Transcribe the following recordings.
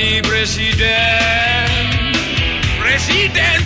jadi presiden Presiden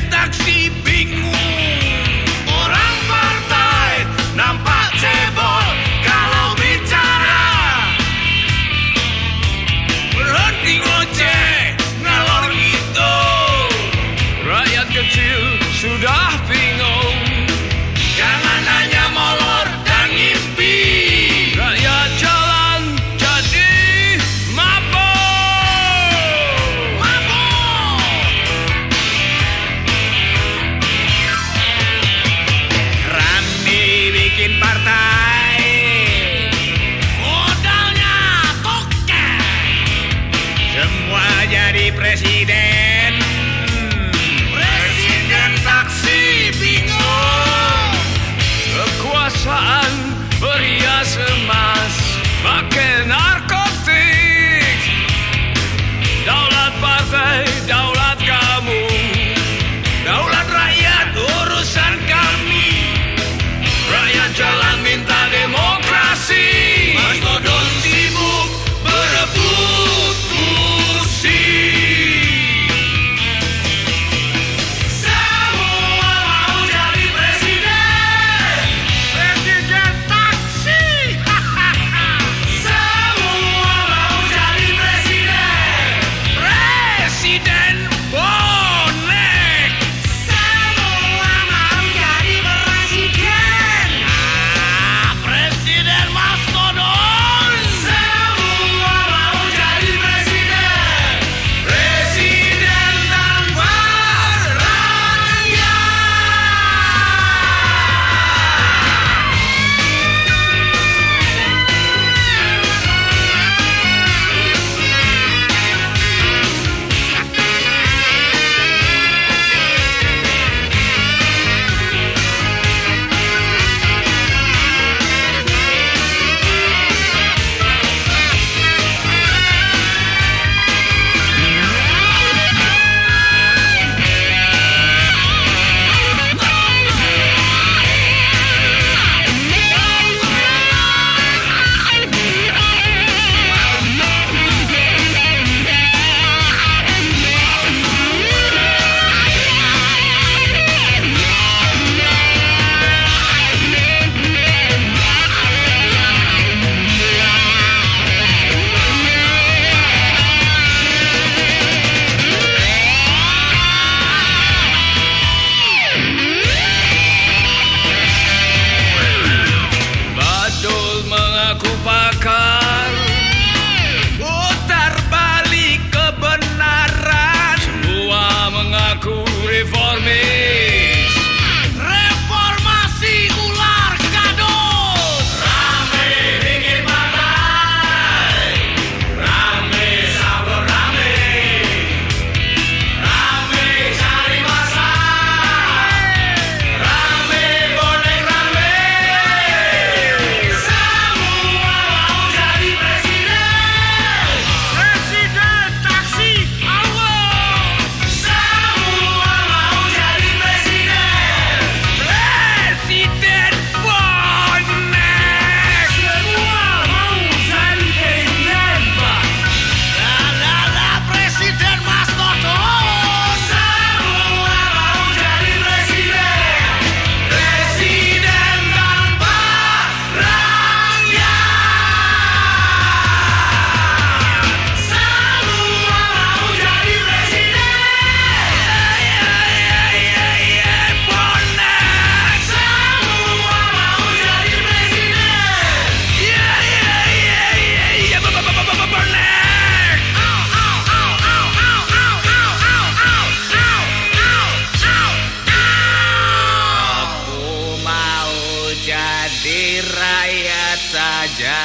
jadi rakyat saja.